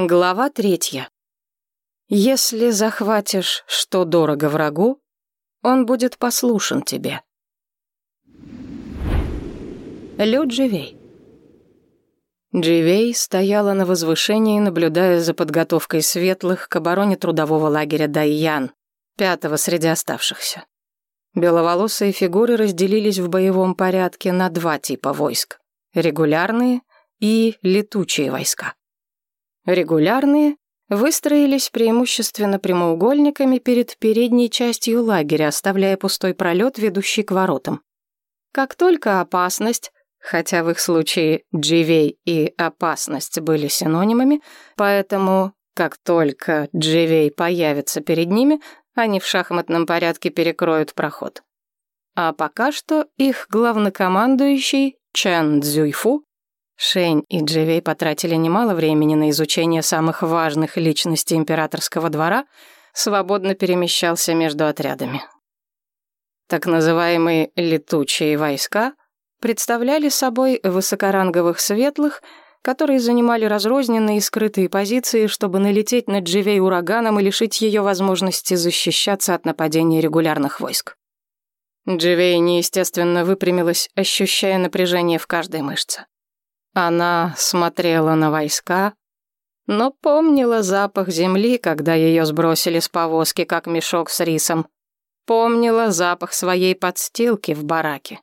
Глава третья. Если захватишь, что дорого врагу, он будет послушен тебе. Лю Дживей. Дживей стояла на возвышении, наблюдая за подготовкой светлых к обороне трудового лагеря Дайян, пятого среди оставшихся. Беловолосые фигуры разделились в боевом порядке на два типа войск — регулярные и летучие войска. Регулярные выстроились преимущественно прямоугольниками перед передней частью лагеря, оставляя пустой пролет, ведущий к воротам. Как только опасность, хотя в их случае дживей и опасность были синонимами, поэтому как только дживей появится перед ними, они в шахматном порядке перекроют проход. А пока что их главнокомандующий Чан Цзюйфу Шень и Дживей потратили немало времени на изучение самых важных личностей императорского двора, свободно перемещался между отрядами. Так называемые «летучие войска» представляли собой высокоранговых светлых, которые занимали разрозненные и скрытые позиции, чтобы налететь на Дживей ураганом и лишить ее возможности защищаться от нападения регулярных войск. Дживей неестественно выпрямилась, ощущая напряжение в каждой мышце. Она смотрела на войска, но помнила запах земли, когда ее сбросили с повозки, как мешок с рисом. Помнила запах своей подстилки в бараке.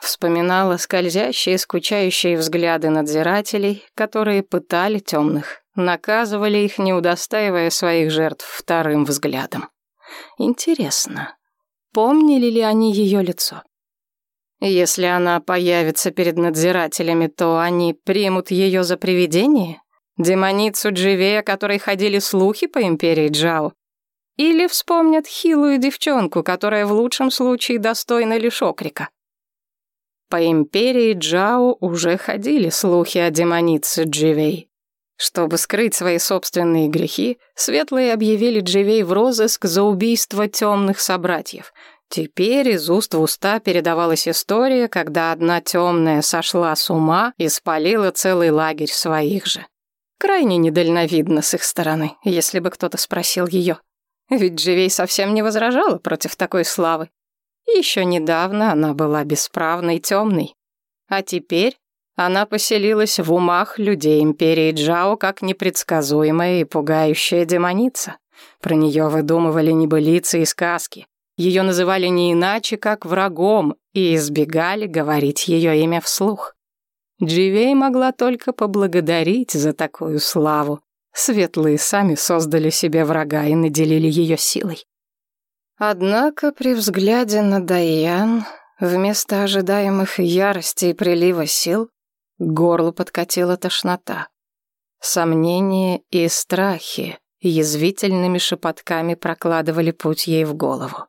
Вспоминала скользящие, скучающие взгляды надзирателей, которые пытали темных, наказывали их, не удостаивая своих жертв вторым взглядом. Интересно, помнили ли они ее лицо? Если она появится перед надзирателями, то они примут ее за привидение? Демоницу Дживе, о которой ходили слухи по империи Джао? Или вспомнят хилую девчонку, которая в лучшем случае достойна лишь окрика? По империи Джао уже ходили слухи о демонице Дживей. Чтобы скрыть свои собственные грехи, светлые объявили Дживей в розыск за убийство темных собратьев — Теперь из уст в уста передавалась история, когда одна темная сошла с ума и спалила целый лагерь своих же. Крайне недальновидно с их стороны, если бы кто-то спросил ее. Ведь Дживей совсем не возражала против такой славы. Еще недавно она была бесправной темной. А теперь она поселилась в умах людей империи Джао как непредсказуемая и пугающая демоница. Про нее выдумывали небылицы и сказки. Ее называли не иначе, как врагом, и избегали говорить ее имя вслух. Дживей могла только поблагодарить за такую славу. Светлые сами создали себе врага и наделили ее силой. Однако при взгляде на Дайян, вместо ожидаемых ярости и прилива сил, к горлу подкатила тошнота. Сомнения и страхи язвительными шепотками прокладывали путь ей в голову.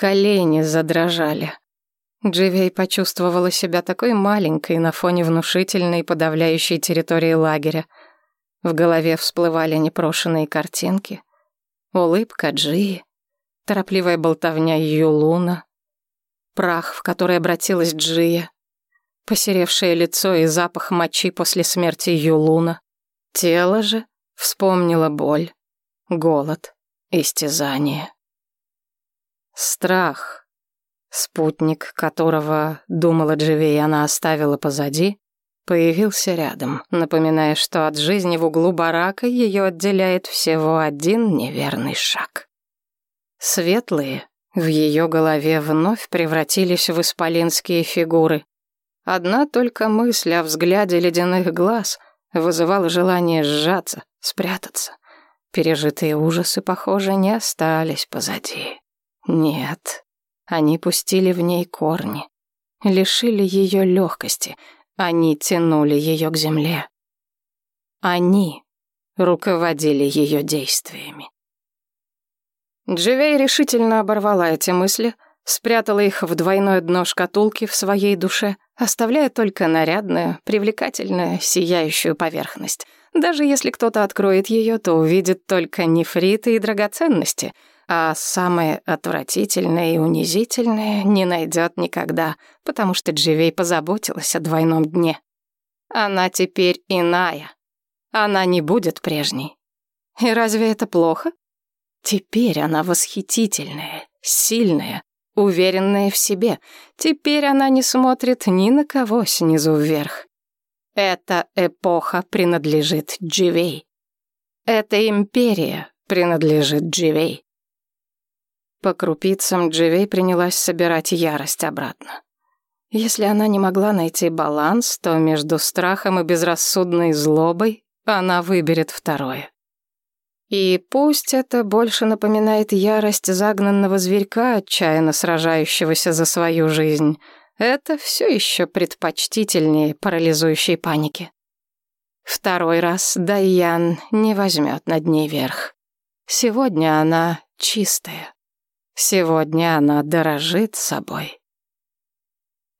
Колени задрожали. Дживей почувствовала себя такой маленькой на фоне внушительной подавляющей территории лагеря. В голове всплывали непрошенные картинки. Улыбка Джии, торопливая болтовня Юлуна, прах, в который обратилась Джия, посеревшее лицо и запах мочи после смерти Юлуна. Тело же вспомнило боль, голод, истязание. Страх, спутник которого, думала Дживей, она оставила позади, появился рядом, напоминая, что от жизни в углу барака ее отделяет всего один неверный шаг. Светлые в ее голове вновь превратились в исполинские фигуры. Одна только мысль о взгляде ледяных глаз вызывала желание сжаться, спрятаться. Пережитые ужасы, похоже, не остались позади. Нет, они пустили в ней корни, лишили ее легкости, они тянули ее к земле. Они руководили ее действиями. Дживей решительно оборвала эти мысли, спрятала их в двойное дно шкатулки в своей душе, оставляя только нарядную, привлекательную, сияющую поверхность. Даже если кто-то откроет ее, то увидит только нефриты и драгоценности — а самое отвратительное и унизительное не найдет никогда, потому что Дживей позаботилась о двойном дне. Она теперь иная. Она не будет прежней. И разве это плохо? Теперь она восхитительная, сильная, уверенная в себе. Теперь она не смотрит ни на кого снизу вверх. Эта эпоха принадлежит Дживей. Эта империя принадлежит Дживей. По крупицам Дживей принялась собирать ярость обратно. Если она не могла найти баланс, то между страхом и безрассудной злобой она выберет второе. И пусть это больше напоминает ярость загнанного зверька, отчаянно сражающегося за свою жизнь, это все еще предпочтительнее парализующей паники. Второй раз Дайян не возьмет над ней верх. Сегодня она чистая. Сегодня она дорожит собой.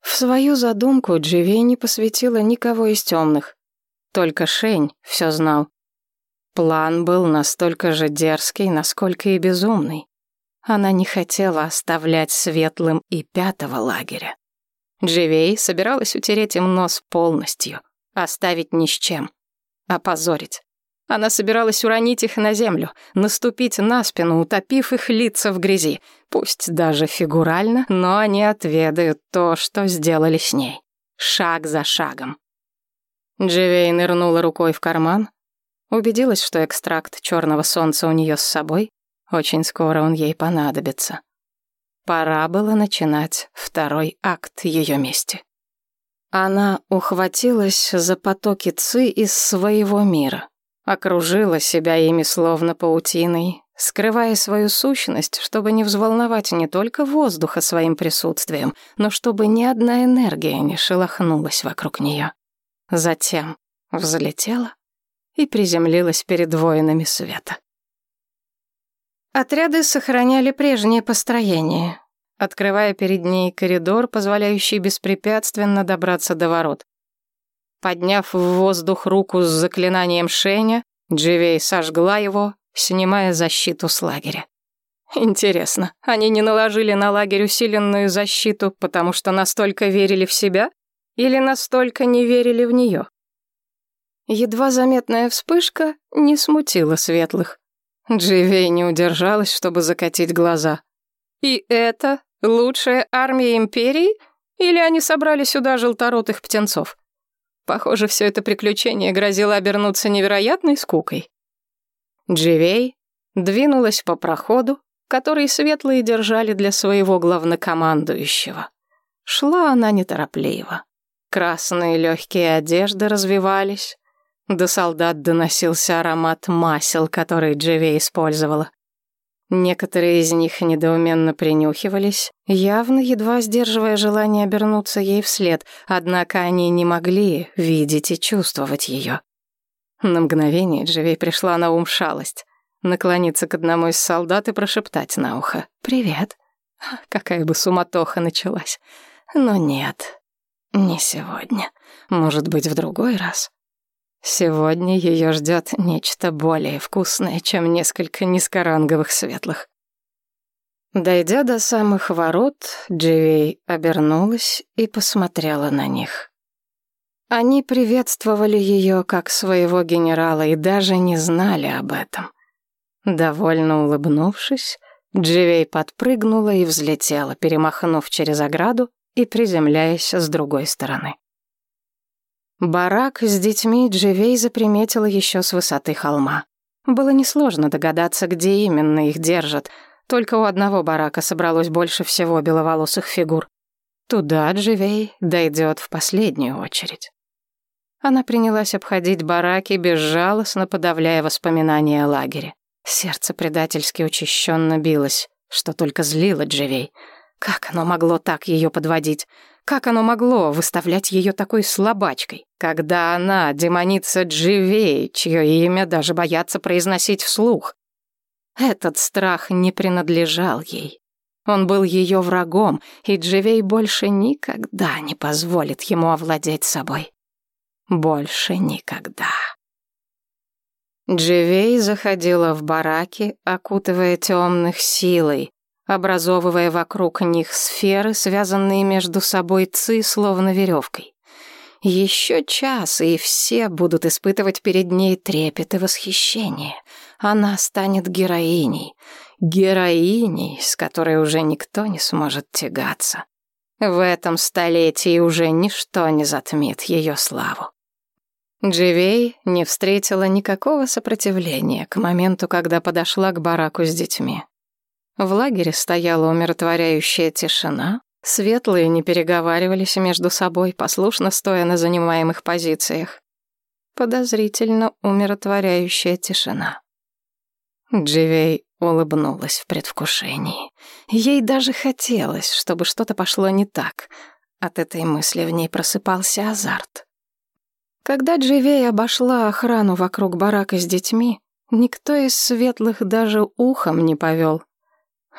В свою задумку Дживей не посвятила никого из темных. Только Шень все знал. План был настолько же дерзкий, насколько и безумный. Она не хотела оставлять светлым и пятого лагеря. Дживей собиралась утереть им нос полностью, оставить ни с чем, опозорить. Она собиралась уронить их на землю, наступить на спину, утопив их лица в грязи. Пусть даже фигурально, но они отведают то, что сделали с ней. Шаг за шагом. Дживей нырнула рукой в карман, Убедилась, что экстракт черного солнца у нее с собой. Очень скоро он ей понадобится. Пора было начинать второй акт ее мести. Она ухватилась за потоки ци из своего мира, окружила себя ими словно паутиной, скрывая свою сущность, чтобы не взволновать не только воздуха своим присутствием, но чтобы ни одна энергия не шелохнулась вокруг нее. Затем взлетела и приземлилась перед воинами света. Отряды сохраняли прежнее построение, открывая перед ней коридор, позволяющий беспрепятственно добраться до ворот. Подняв в воздух руку с заклинанием Шеня, Дживей сожгла его, снимая защиту с лагеря. Интересно, они не наложили на лагерь усиленную защиту, потому что настолько верили в себя? Или настолько не верили в нее? Едва заметная вспышка не смутила светлых. Дживей не удержалась, чтобы закатить глаза. «И это лучшая армия Империи? Или они собрали сюда желторотых птенцов?» Похоже, все это приключение грозило обернуться невероятной скукой. Дживей двинулась по проходу, который светлые держали для своего главнокомандующего. Шла она неторопливо. Красные легкие одежды развивались, до солдат доносился аромат масел, который Дживей использовала. Некоторые из них недоуменно принюхивались, явно едва сдерживая желание обернуться ей вслед, однако они не могли видеть и чувствовать ее. На мгновение Дживей пришла на ум шалость. Наклониться к одному из солдат и прошептать на ухо «Привет». Какая бы суматоха началась. Но нет, не сегодня. Может быть, в другой раз. Сегодня ее ждет нечто более вкусное, чем несколько низкоранговых светлых. Дойдя до самых ворот, Дживей обернулась и посмотрела на них. Они приветствовали ее как своего генерала и даже не знали об этом. Довольно улыбнувшись, Дживей подпрыгнула и взлетела, перемахнув через ограду и приземляясь с другой стороны. Барак с детьми Дживей заприметила еще с высоты холма. Было несложно догадаться, где именно их держат. Только у одного барака собралось больше всего беловолосых фигур. Туда Дживей дойдет в последнюю очередь. Она принялась обходить бараки, безжалостно подавляя воспоминания о лагере. Сердце предательски учащенно билось, что только злило Дживей. Как оно могло так ее подводить? Как оно могло выставлять ее такой слабачкой, когда она демоница Дживей, чье имя даже боятся произносить вслух? Этот страх не принадлежал ей. Он был ее врагом, и Дживей больше никогда не позволит ему овладеть собой. Больше никогда. Дживей заходила в бараки, окутывая темных силой, образовывая вокруг них сферы, связанные между собой ци, словно веревкой. Еще час, и все будут испытывать перед ней трепет и восхищение. Она станет героиней. Героиней, с которой уже никто не сможет тягаться. В этом столетии уже ничто не затмит ее славу. Дживей не встретила никакого сопротивления к моменту, когда подошла к бараку с детьми. В лагере стояла умиротворяющая тишина, светлые не переговаривались между собой, послушно стоя на занимаемых позициях. Подозрительно умиротворяющая тишина. Дживей улыбнулась в предвкушении. Ей даже хотелось, чтобы что-то пошло не так. От этой мысли в ней просыпался азарт. Когда Дживей обошла охрану вокруг барака с детьми, никто из светлых даже ухом не повел.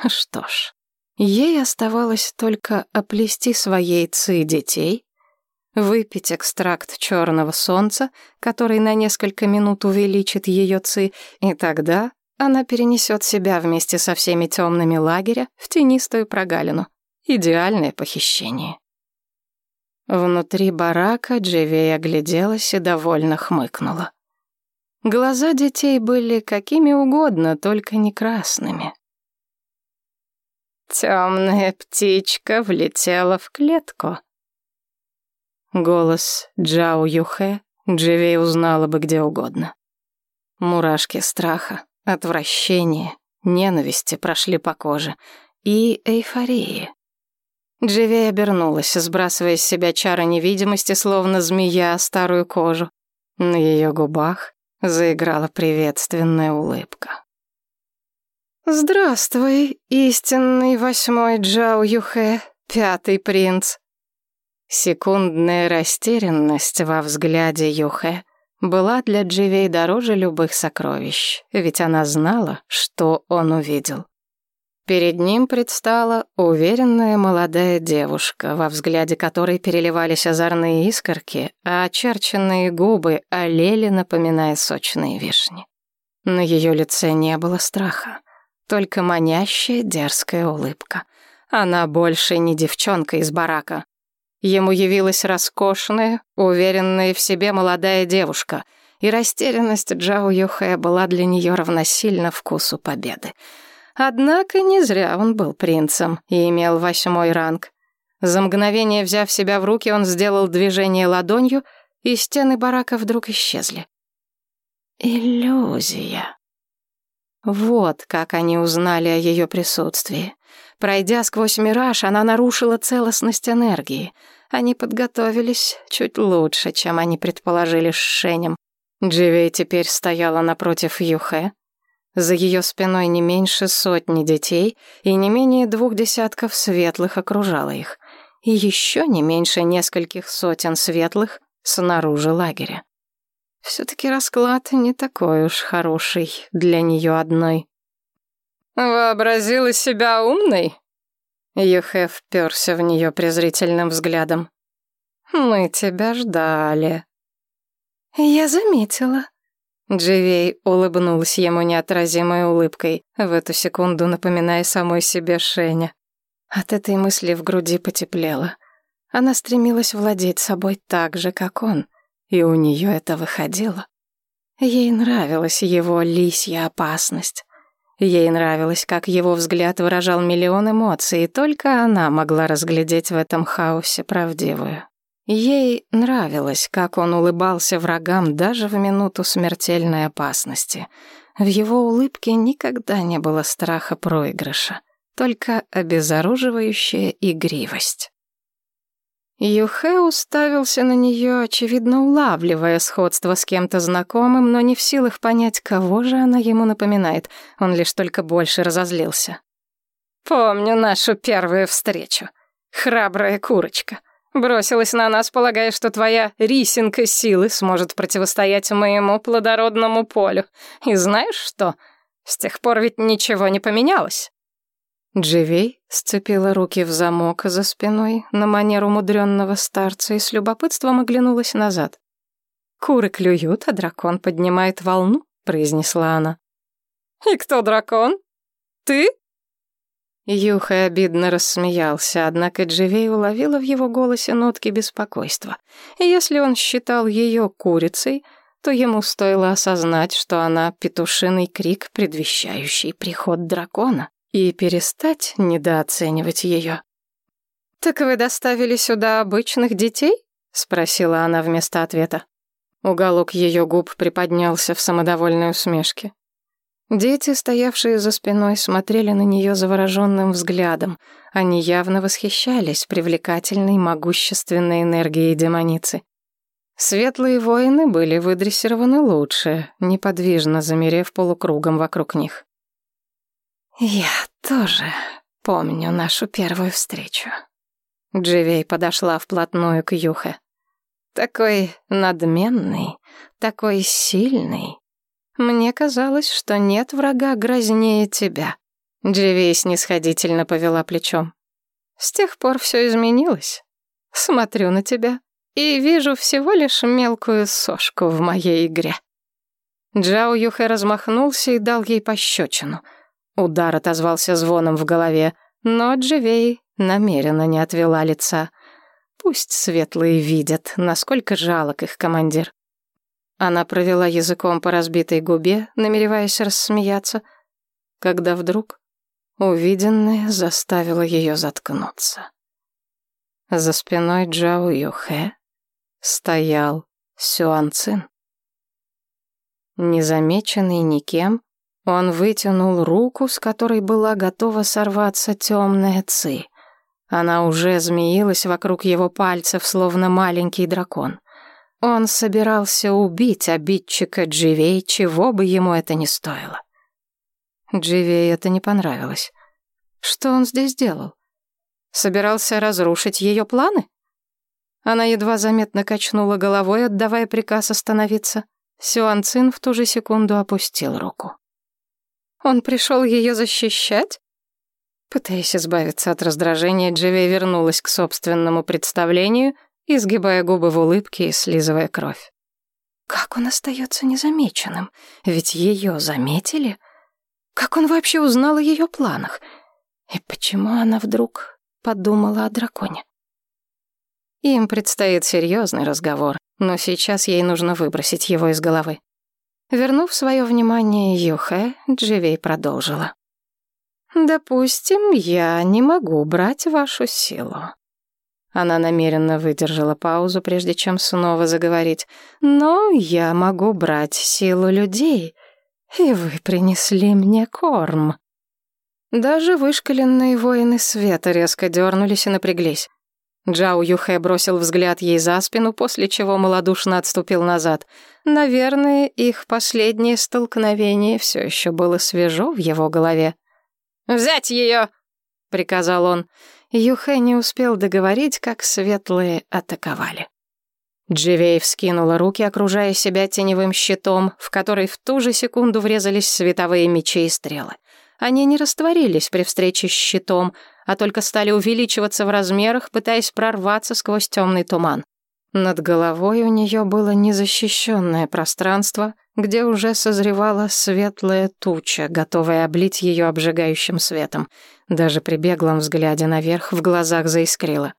Что ж, ей оставалось только оплести своей ци детей, выпить экстракт черного солнца, который на несколько минут увеличит ее ци, и тогда она перенесет себя вместе со всеми темными лагеря в тенистую прогалину. Идеальное похищение. Внутри барака Дживей огляделась и довольно хмыкнула. Глаза детей были какими угодно, только не красными. Темная птичка влетела в клетку. Голос Джао Юхэ Дживей узнала бы где угодно. Мурашки страха, отвращения, ненависти прошли по коже и эйфории. Дживей обернулась, сбрасывая с себя чары невидимости, словно змея, старую кожу. На ее губах заиграла приветственная улыбка. «Здравствуй, истинный восьмой Джао Юхэ, пятый принц». Секундная растерянность во взгляде Юхэ была для Дживей дороже любых сокровищ, ведь она знала, что он увидел. Перед ним предстала уверенная молодая девушка, во взгляде которой переливались озорные искорки, а очерченные губы олели, напоминая сочные вишни. На ее лице не было страха, только манящая дерзкая улыбка. Она больше не девчонка из барака. Ему явилась роскошная, уверенная в себе молодая девушка, и растерянность Джао Юхэ была для нее равносильна вкусу победы. Однако не зря он был принцем и имел восьмой ранг. За мгновение взяв себя в руки, он сделал движение ладонью, и стены барака вдруг исчезли. Иллюзия. Вот как они узнали о ее присутствии. Пройдя сквозь мираж, она нарушила целостность энергии. Они подготовились чуть лучше, чем они предположили с Шенем. Дживей теперь стояла напротив Юхе, за ее спиной не меньше сотни детей и не менее двух десятков светлых окружало их. И еще не меньше нескольких сотен светлых снаружи лагеря. Все-таки расклад не такой уж хороший для нее одной. «Вообразила себя умной?» Юхе вперся в нее презрительным взглядом. «Мы тебя ждали». «Я заметила», Дживей улыбнулась ему неотразимой улыбкой, в эту секунду напоминая самой себе Шеня. От этой мысли в груди потеплело. Она стремилась владеть собой так же, как он, и у нее это выходило. Ей нравилась его лисья опасность. Ей нравилось, как его взгляд выражал миллион эмоций, и только она могла разглядеть в этом хаосе правдивую. Ей нравилось, как он улыбался врагам даже в минуту смертельной опасности. В его улыбке никогда не было страха проигрыша, только обезоруживающая игривость. Юхэ уставился на нее, очевидно улавливая сходство с кем-то знакомым, но не в силах понять, кого же она ему напоминает. Он лишь только больше разозлился. «Помню нашу первую встречу. Храбрая курочка. Бросилась на нас, полагая, что твоя рисинка силы сможет противостоять моему плодородному полю. И знаешь что? С тех пор ведь ничего не поменялось. Дживей сцепила руки в замок за спиной на манеру мудренного старца и с любопытством оглянулась назад. «Куры клюют, а дракон поднимает волну», — произнесла она. «И кто дракон? Ты?» Юха обидно рассмеялся, однако Дживей уловила в его голосе нотки беспокойства. И если он считал ее курицей, то ему стоило осознать, что она петушиный крик, предвещающий приход дракона, и перестать недооценивать ее. «Так вы доставили сюда обычных детей?» — спросила она вместо ответа. Уголок ее губ приподнялся в самодовольной усмешке. Дети, стоявшие за спиной, смотрели на нее завороженным взглядом. Они явно восхищались привлекательной, могущественной энергией демоницы. Светлые воины были выдрессированы лучше, неподвижно замерев полукругом вокруг них. «Я тоже помню нашу первую встречу». Дживей подошла вплотную к Юхе. «Такой надменный, такой сильный, мне казалось, что нет врага грознее тебя. Дживей снисходительно повела плечом. С тех пор все изменилось. Смотрю на тебя и вижу всего лишь мелкую сошку в моей игре. Джао Юхэ размахнулся и дал ей пощечину. Удар отозвался звоном в голове, но Дживей намеренно не отвела лица. Пусть светлые видят, насколько жалок их командир. Она провела языком по разбитой губе, намереваясь рассмеяться, когда вдруг увиденное заставило ее заткнуться. За спиной Джао Юхэ стоял Сюан Цин. Незамеченный никем, он вытянул руку, с которой была готова сорваться темная ци. Она уже змеилась вокруг его пальцев, словно маленький дракон. Он собирался убить обидчика Дживей, чего бы ему это ни стоило. Дживей это не понравилось. Что он здесь делал? Собирался разрушить ее планы? Она едва заметно качнула головой, отдавая приказ остановиться. Сюан Цин в ту же секунду опустил руку. Он пришел ее защищать? Пытаясь избавиться от раздражения, Дживей вернулась к собственному представлению изгибая губы в улыбке и слизывая кровь. Как он остается незамеченным? Ведь ее заметили. Как он вообще узнал о ее планах? И почему она вдруг подумала о драконе? Им предстоит серьезный разговор, но сейчас ей нужно выбросить его из головы. Вернув свое внимание Юхэ, Дживей продолжила. «Допустим, я не могу брать вашу силу. Она намеренно выдержала паузу, прежде чем снова заговорить. «Но я могу брать силу людей, и вы принесли мне корм». Даже вышкаленные воины света резко дернулись и напряглись. Джао Юхэ бросил взгляд ей за спину, после чего малодушно отступил назад. Наверное, их последнее столкновение все еще было свежо в его голове. «Взять ее!» — приказал он. Юхэ не успел договорить, как светлые атаковали. Дживей вскинула руки, окружая себя теневым щитом, в который в ту же секунду врезались световые мечи и стрелы. Они не растворились при встрече с щитом, а только стали увеличиваться в размерах, пытаясь прорваться сквозь темный туман. Над головой у нее было незащищенное пространство, где уже созревала светлая туча, готовая облить ее обжигающим светом. Даже при беглом взгляде наверх в глазах заискрило.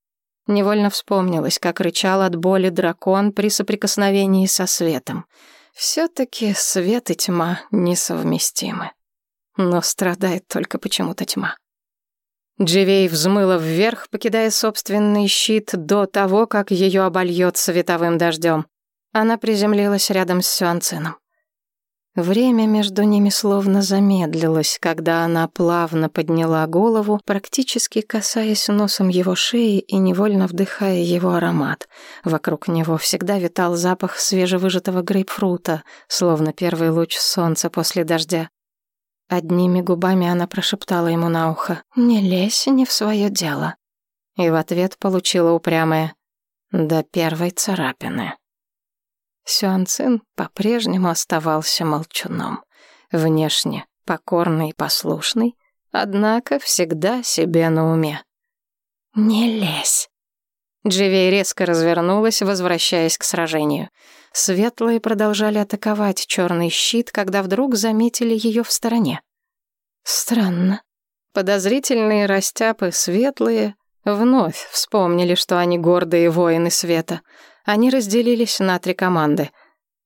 Невольно вспомнилось, как рычал от боли дракон при соприкосновении со светом. Все-таки свет и тьма несовместимы. Но страдает только почему-то тьма. Дживей взмыла вверх, покидая собственный щит до того, как ее обольет световым дождем. Она приземлилась рядом с Сюанцином. Время между ними словно замедлилось, когда она плавно подняла голову, практически касаясь носом его шеи и невольно вдыхая его аромат. Вокруг него всегда витал запах свежевыжатого грейпфрута, словно первый луч солнца после дождя. Одними губами она прошептала ему на ухо «Не лезь не в свое дело». И в ответ получила упрямое «До первой царапины». Сюан Цин по-прежнему оставался молчуном. Внешне покорный и послушный, однако всегда себе на уме. «Не лезь!» Дживей резко развернулась, возвращаясь к сражению. Светлые продолжали атаковать черный щит, когда вдруг заметили ее в стороне. Странно. Подозрительные растяпы, светлые, вновь вспомнили, что они гордые воины света. Они разделились на три команды.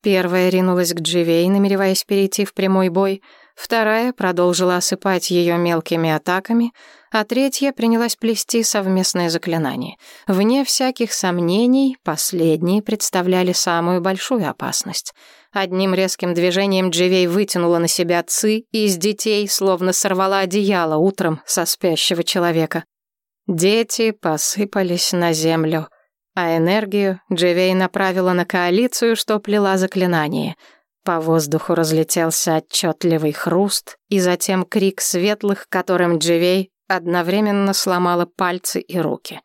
Первая ринулась к Дживей, намереваясь перейти в прямой бой — Вторая продолжила осыпать ее мелкими атаками, а третья принялась плести совместное заклинание. Вне всяких сомнений, последние представляли самую большую опасность. Одним резким движением Дживей вытянула на себя ци и из детей словно сорвала одеяло утром со спящего человека. Дети посыпались на землю, а энергию Дживей направила на коалицию, что плела заклинание — по воздуху разлетелся отчетливый хруст и затем крик светлых, которым Дживей одновременно сломала пальцы и руки.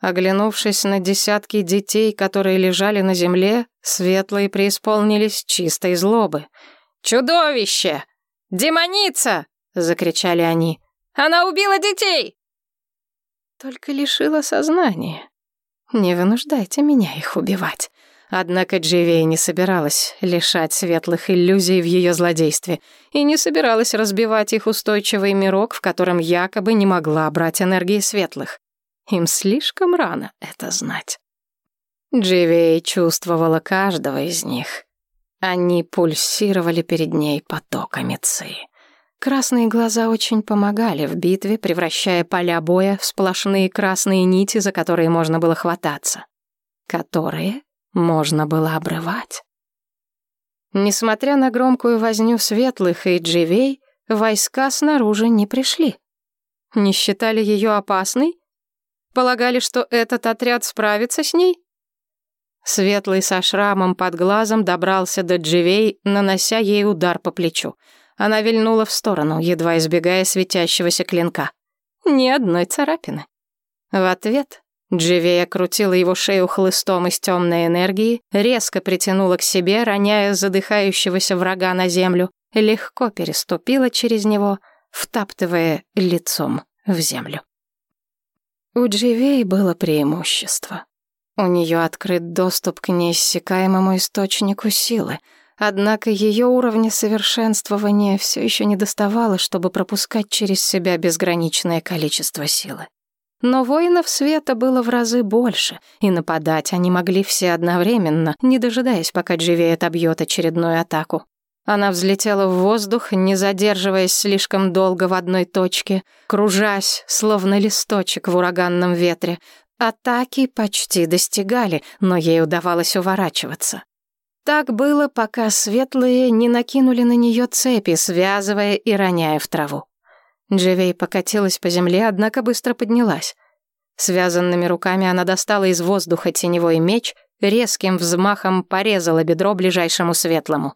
Оглянувшись на десятки детей, которые лежали на земле, светлые преисполнились чистой злобы. «Чудовище! Демоница!» — закричали они. «Она убила детей!» Только лишила сознания. Не вынуждайте меня их убивать. Однако Дживей не собиралась лишать светлых иллюзий в ее злодействе и не собиралась разбивать их устойчивый мирок, в котором якобы не могла брать энергии светлых. Им слишком рано это знать. Дживей чувствовала каждого из них. Они пульсировали перед ней потоками ци. Красные глаза очень помогали в битве, превращая поля боя в сплошные красные нити, за которые можно было хвататься. Которые можно было обрывать. Несмотря на громкую возню светлых и дживей, войска снаружи не пришли. Не считали ее опасной? Полагали, что этот отряд справится с ней? Светлый со шрамом под глазом добрался до Дживей, нанося ей удар по плечу. Она вильнула в сторону, едва избегая светящегося клинка. Ни одной царапины. В ответ Дживея крутила его шею хлыстом из темной энергии, резко притянула к себе, роняя задыхающегося врага на землю, легко переступила через него, втаптывая лицом в землю. У Дживей было преимущество. У нее открыт доступ к неиссякаемому источнику силы, однако ее уровня совершенствования все еще не доставало, чтобы пропускать через себя безграничное количество силы. Но воинов света было в разы больше, и нападать они могли все одновременно, не дожидаясь, пока Дживей отобьет очередную атаку. Она взлетела в воздух, не задерживаясь слишком долго в одной точке, кружась, словно листочек в ураганном ветре. Атаки почти достигали, но ей удавалось уворачиваться. Так было, пока светлые не накинули на нее цепи, связывая и роняя в траву. Дживей покатилась по земле, однако быстро поднялась. Связанными руками она достала из воздуха теневой меч, резким взмахом порезала бедро ближайшему светлому.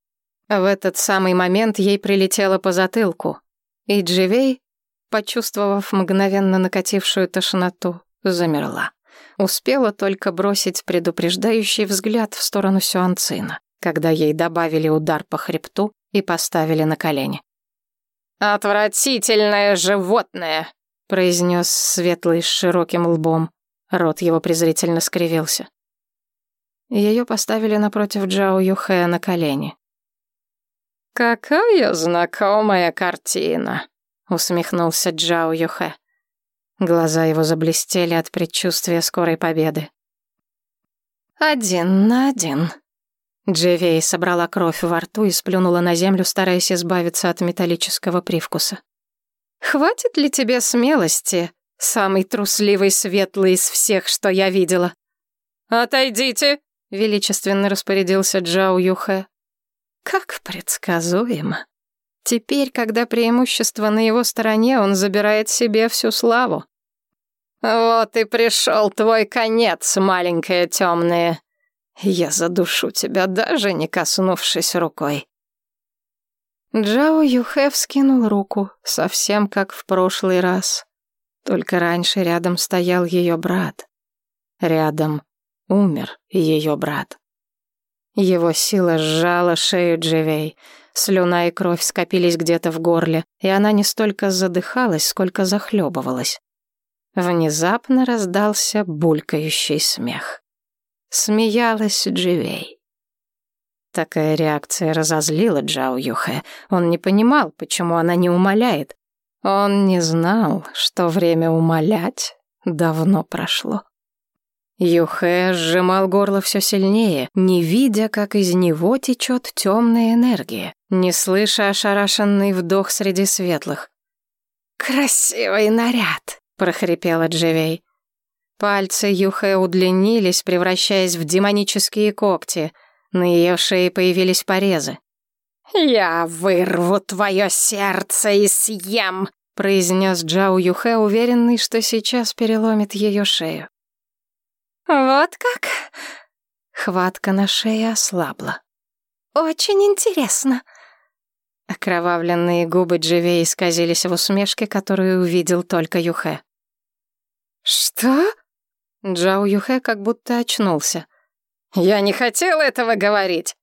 В этот самый момент ей прилетело по затылку, и Дживей, почувствовав мгновенно накатившую тошноту, замерла. Успела только бросить предупреждающий взгляд в сторону Сюанцина, когда ей добавили удар по хребту и поставили на колени. «Отвратительное животное!» — произнес светлый с широким лбом. Рот его презрительно скривился. Ее поставили напротив Джао Юхэ на колени. «Какая знакомая картина!» — усмехнулся Джао Юхэ. Глаза его заблестели от предчувствия скорой победы. «Один на один», Джевей собрала кровь во рту и сплюнула на землю, стараясь избавиться от металлического привкуса. «Хватит ли тебе смелости, самый трусливый светлый из всех, что я видела?» «Отойдите!» — величественно распорядился Джао Юхэ. «Как предсказуемо. Теперь, когда преимущество на его стороне, он забирает себе всю славу». «Вот и пришел твой конец, маленькая темная», я задушу тебя, даже не коснувшись рукой. Джао Юхэ вскинул руку, совсем как в прошлый раз. Только раньше рядом стоял ее брат. Рядом умер ее брат. Его сила сжала шею Дживей. Слюна и кровь скопились где-то в горле, и она не столько задыхалась, сколько захлебывалась. Внезапно раздался булькающий смех. Смеялась Дживей. Такая реакция разозлила Джао Юхэ. Он не понимал, почему она не умоляет. Он не знал, что время умолять давно прошло. Юхэ сжимал горло все сильнее, не видя, как из него течет темная энергия, не слыша ошарашенный вдох среди светлых. «Красивый наряд!» — прохрипела Дживей. Пальцы Юхэ удлинились, превращаясь в демонические когти. На ее шее появились порезы. «Я вырву твое сердце и съем!» — произнес Джао Юхэ, уверенный, что сейчас переломит ее шею. «Вот как?» Хватка на шее ослабла. «Очень интересно». Окровавленные губы Дживей исказились в усмешке, которую увидел только Юхэ. «Что?» Джао Юхэ как будто очнулся. «Я не хотел этого говорить!»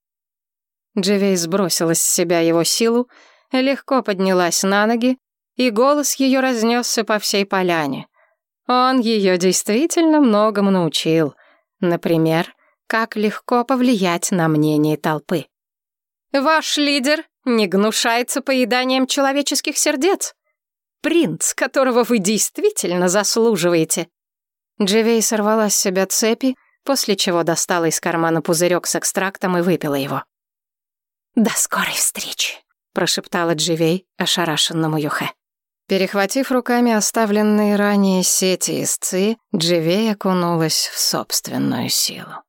Дживей сбросила с себя его силу, легко поднялась на ноги, и голос ее разнесся по всей поляне. Он ее действительно многому научил. Например, как легко повлиять на мнение толпы. «Ваш лидер не гнушается поеданием человеческих сердец. Принц, которого вы действительно заслуживаете». Дживей сорвала с себя цепи, после чего достала из кармана пузырек с экстрактом и выпила его. «До скорой встречи», — прошептала Дживей ошарашенному Юхе. Перехватив руками оставленные ранее сети из ЦИ, Дживей окунулась в собственную силу.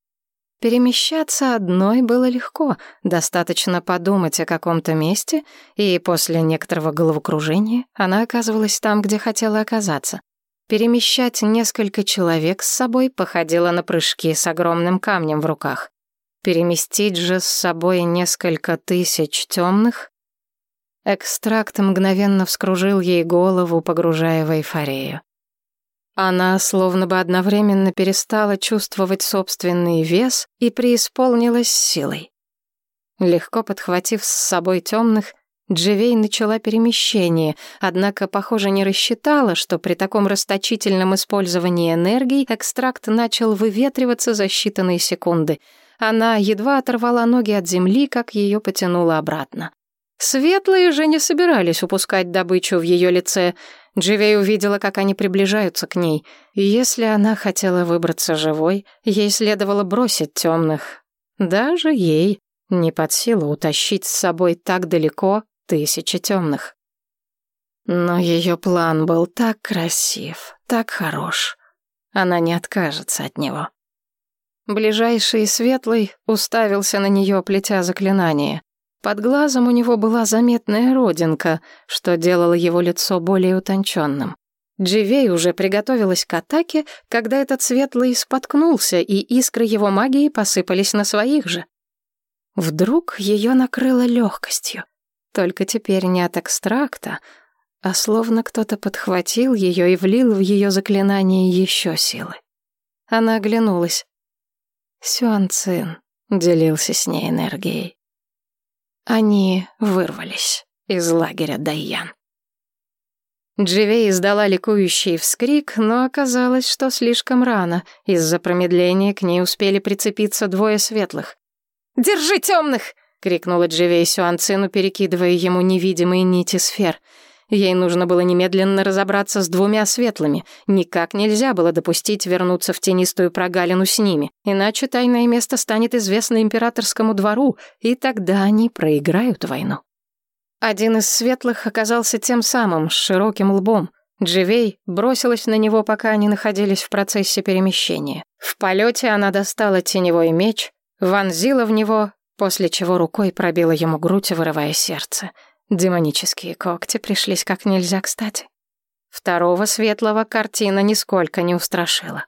Перемещаться одной было легко, достаточно подумать о каком-то месте, и после некоторого головокружения она оказывалась там, где хотела оказаться. Перемещать несколько человек с собой походило на прыжки с огромным камнем в руках. Переместить же с собой несколько тысяч темных Экстракт мгновенно вскружил ей голову, погружая в эйфорию. Она словно бы одновременно перестала чувствовать собственный вес и преисполнилась силой. Легко подхватив с собой темных, Дживей начала перемещение, однако, похоже, не рассчитала, что при таком расточительном использовании энергии экстракт начал выветриваться за считанные секунды. Она едва оторвала ноги от земли, как ее потянуло обратно. Светлые же не собирались упускать добычу в ее лице. Дживей увидела, как они приближаются к ней. если она хотела выбраться живой, ей следовало бросить темных. Даже ей не под силу утащить с собой так далеко тысячи темных. Но ее план был так красив, так хорош. Она не откажется от него. Ближайший светлый уставился на нее, плетя заклинание. Под глазом у него была заметная родинка, что делало его лицо более утонченным. Дживей уже приготовилась к атаке, когда этот светлый споткнулся, и искры его магии посыпались на своих же. Вдруг ее накрыло легкостью. Только теперь не от экстракта, а словно кто-то подхватил ее и влил в ее заклинание еще силы. Она оглянулась. Сюан Цин делился с ней энергией. Они вырвались из лагеря Дайян. Дживей издала ликующий вскрик, но оказалось, что слишком рано. Из-за промедления к ней успели прицепиться двое светлых. «Держи темных!» — крикнула Дживей Сюанцину, перекидывая ему невидимые нити сфер — Ей нужно было немедленно разобраться с двумя светлыми. Никак нельзя было допустить вернуться в тенистую прогалину с ними, иначе тайное место станет известно императорскому двору, и тогда они проиграют войну. Один из светлых оказался тем самым, с широким лбом. Дживей бросилась на него, пока они находились в процессе перемещения. В полете она достала теневой меч, вонзила в него, после чего рукой пробила ему грудь, вырывая сердце. Демонические когти пришлись как нельзя кстати. Второго светлого картина нисколько не устрашила.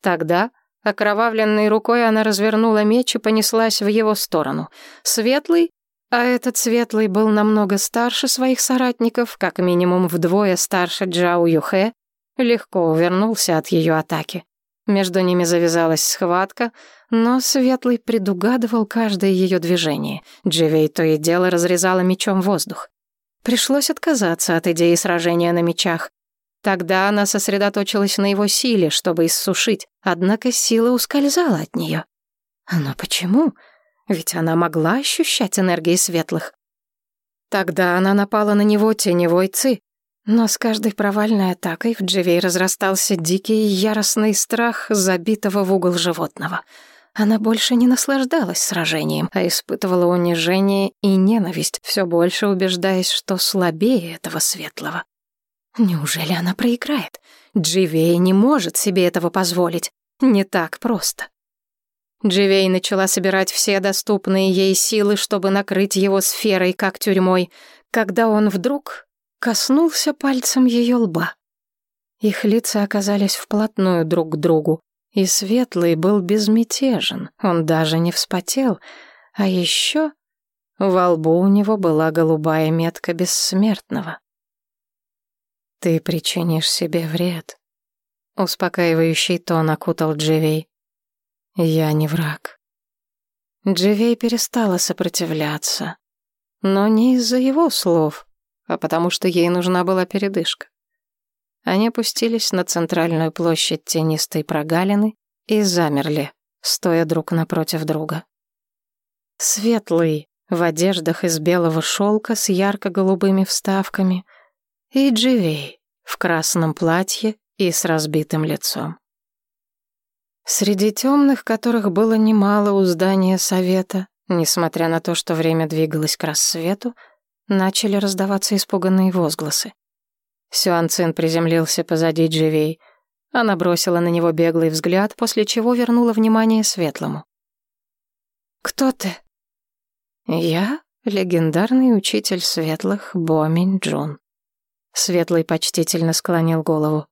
Тогда, окровавленной рукой, она развернула меч и понеслась в его сторону. Светлый, а этот светлый был намного старше своих соратников, как минимум вдвое старше Джао Юхэ, легко увернулся от ее атаки. Между ними завязалась схватка, но Светлый предугадывал каждое ее движение. Дживей то и дело разрезала мечом воздух. Пришлось отказаться от идеи сражения на мечах. Тогда она сосредоточилась на его силе, чтобы иссушить, однако сила ускользала от нее. Но почему? Ведь она могла ощущать энергии светлых. Тогда она напала на него теневой ци. Но с каждой провальной атакой в Дживей разрастался дикий яростный страх забитого в угол животного. Она больше не наслаждалась сражением, а испытывала унижение и ненависть, все больше убеждаясь, что слабее этого светлого. Неужели она проиграет? Дживей не может себе этого позволить. Не так просто. Дживей начала собирать все доступные ей силы, чтобы накрыть его сферой, как тюрьмой, когда он вдруг коснулся пальцем ее лба. Их лица оказались вплотную друг к другу, и Светлый был безмятежен, он даже не вспотел, а еще во лбу у него была голубая метка бессмертного. «Ты причинишь себе вред», — успокаивающий тон окутал Дживей. «Я не враг». Дживей перестала сопротивляться, но не из-за его слов — а потому что ей нужна была передышка. Они опустились на центральную площадь тенистой прогалины и замерли, стоя друг напротив друга. Светлый, в одеждах из белого шелка с ярко-голубыми вставками, и Дживей в красном платье и с разбитым лицом. Среди темных, которых было немало у здания совета, несмотря на то, что время двигалось к рассвету, Начали раздаваться испуганные возгласы. Сюан Цин приземлился позади Дживей. Она бросила на него беглый взгляд, после чего вернула внимание Светлому. «Кто ты?» «Я — легендарный учитель светлых Боминь Джун». Светлый почтительно склонил голову.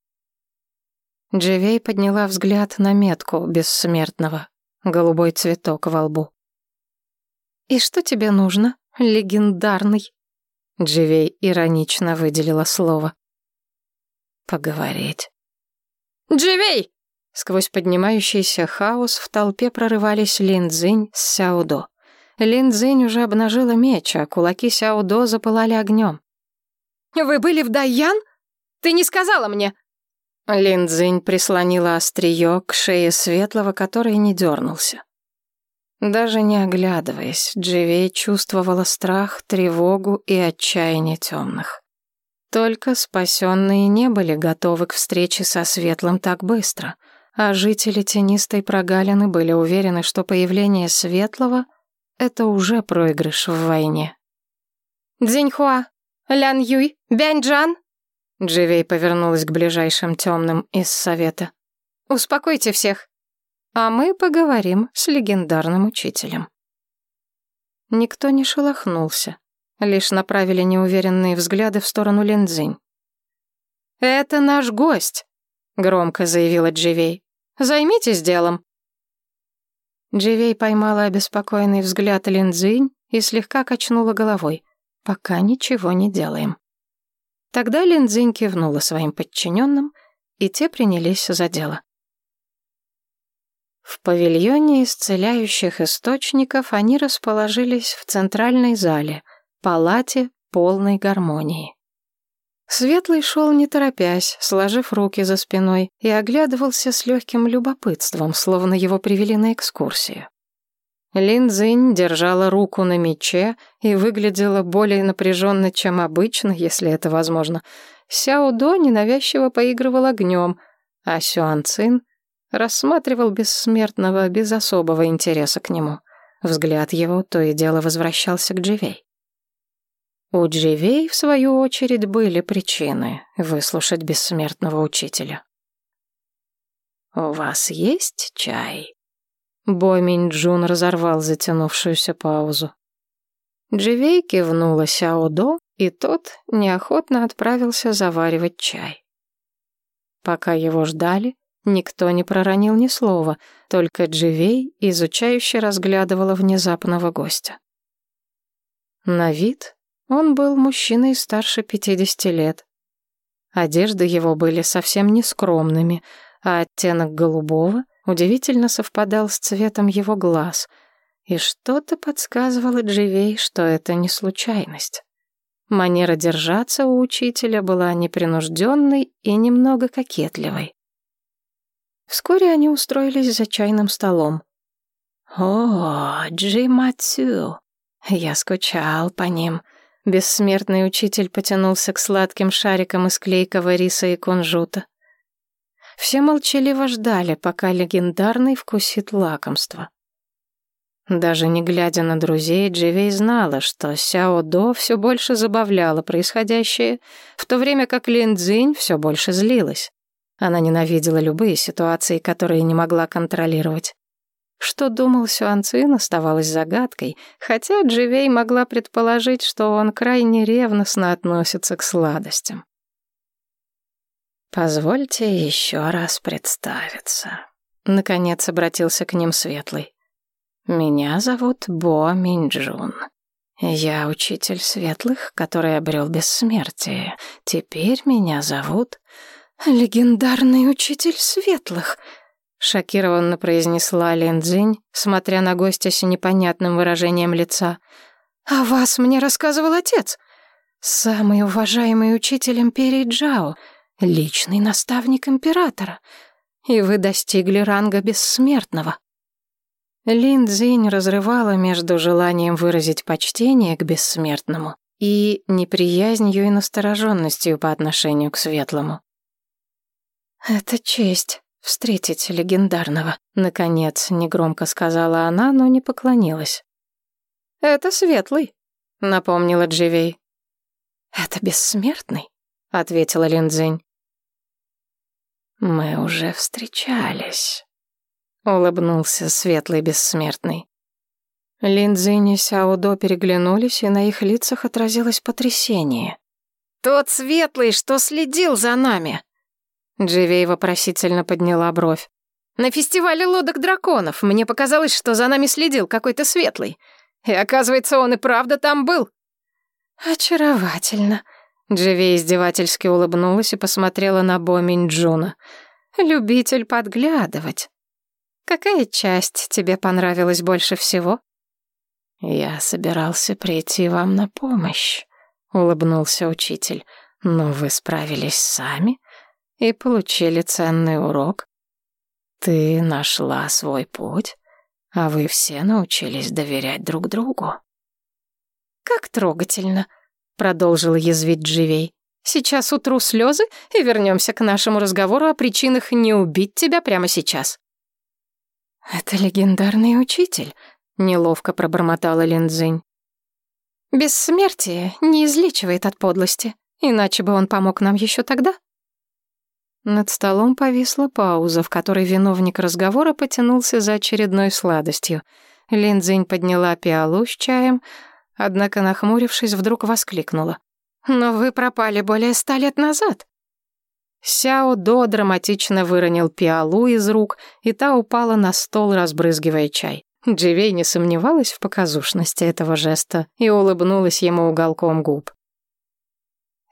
Дживей подняла взгляд на метку бессмертного, голубой цветок во лбу. «И что тебе нужно, легендарный?» Дживей иронично выделила слово. «Поговорить». «Дживей!» Сквозь поднимающийся хаос в толпе прорывались Линдзинь с Сяудо. Линдзинь уже обнажила меч, а кулаки Сяудо запылали огнем. «Вы были в Дайян? Ты не сказала мне!» Линдзинь прислонила острие к шее Светлого, который не дернулся. Даже не оглядываясь, Дживей чувствовала страх, тревогу и отчаяние темных. Только спасенные не были готовы к встрече со Светлым так быстро, а жители тенистой прогалины были уверены, что появление Светлого — это уже проигрыш в войне. «Дзиньхуа! Лян Юй! Бяньджан!» Дживей повернулась к ближайшим темным из совета. «Успокойте всех. А мы поговорим с легендарным учителем. Никто не шелохнулся, лишь направили неуверенные взгляды в сторону Линдзинь. «Это наш гость», — громко заявила Дживей. «Займитесь делом». Дживей поймала обеспокоенный взгляд Линдзинь и слегка качнула головой. «Пока ничего не делаем». Тогда Линдзинь кивнула своим подчиненным, и те принялись за дело. В павильоне исцеляющих источников они расположились в центральной зале, палате полной гармонии. Светлый шел не торопясь, сложив руки за спиной, и оглядывался с легким любопытством, словно его привели на экскурсию. Линдзинь держала руку на мече и выглядела более напряженно, чем обычно, если это возможно. Сяо До ненавязчиво поигрывал огнем, а Сюан Цин рассматривал бессмертного без особого интереса к нему. Взгляд его то и дело возвращался к Дживей. У Дживей, в свою очередь, были причины выслушать бессмертного учителя. «У вас есть чай?» Боминь Джун разорвал затянувшуюся паузу. Дживей кивнула Сяодо, и тот неохотно отправился заваривать чай. Пока его ждали, Никто не проронил ни слова, только Дживей изучающе разглядывала внезапного гостя. На вид он был мужчиной старше пятидесяти лет. Одежды его были совсем не скромными, а оттенок голубого удивительно совпадал с цветом его глаз, и что-то подсказывало Дживей, что это не случайность. Манера держаться у учителя была непринужденной и немного кокетливой. Вскоре они устроились за чайным столом. «О, Джимацю! Я скучал по ним. Бессмертный учитель потянулся к сладким шарикам из клейкого риса и кунжута. Все молчаливо ждали, пока легендарный вкусит лакомство. Даже не глядя на друзей, Дживей знала, что Сяо До все больше забавляла происходящее, в то время как Лин Цзинь все больше злилась. Она ненавидела любые ситуации, которые не могла контролировать. Что думал Сюан Цин, оставалось загадкой, хотя Дживей могла предположить, что он крайне ревностно относится к сладостям. «Позвольте еще раз представиться», — наконец обратился к ним Светлый. «Меня зовут Бо Минджун. Я учитель светлых, который обрел бессмертие. Теперь меня зовут...» «Легендарный учитель светлых», — шокированно произнесла Лин Цзинь, смотря на гостя с непонятным выражением лица. «О вас мне рассказывал отец. Самый уважаемый учитель империи Джао, личный наставник императора. И вы достигли ранга бессмертного». Лин Цзинь разрывала между желанием выразить почтение к бессмертному и неприязнью и настороженностью по отношению к светлому. «Это честь — встретить легендарного», — наконец негромко сказала она, но не поклонилась. «Это светлый», — напомнила Дживей. «Это бессмертный», — ответила Линдзинь. «Мы уже встречались», — улыбнулся светлый бессмертный. Линдзинь и Сяодо переглянулись, и на их лицах отразилось потрясение. «Тот светлый, что следил за нами!» Дживей вопросительно подняла бровь. «На фестивале лодок драконов мне показалось, что за нами следил какой-то светлый. И оказывается, он и правда там был». «Очаровательно», — Дживей издевательски улыбнулась и посмотрела на Бо Минджуна. «Любитель подглядывать. Какая часть тебе понравилась больше всего?» «Я собирался прийти вам на помощь», — улыбнулся учитель. «Но вы справились сами и получили ценный урок. Ты нашла свой путь, а вы все научились доверять друг другу. «Как трогательно», — продолжил язвить Дживей. «Сейчас утру слезы и вернемся к нашему разговору о причинах не убить тебя прямо сейчас». «Это легендарный учитель», — неловко пробормотала Линдзинь. «Бессмертие не излечивает от подлости, иначе бы он помог нам еще тогда», над столом повисла пауза, в которой виновник разговора потянулся за очередной сладостью. Линдзинь подняла пиалу с чаем, однако, нахмурившись, вдруг воскликнула. «Но вы пропали более ста лет назад». Сяо До драматично выронил пиалу из рук, и та упала на стол, разбрызгивая чай. Дживей не сомневалась в показушности этого жеста и улыбнулась ему уголком губ.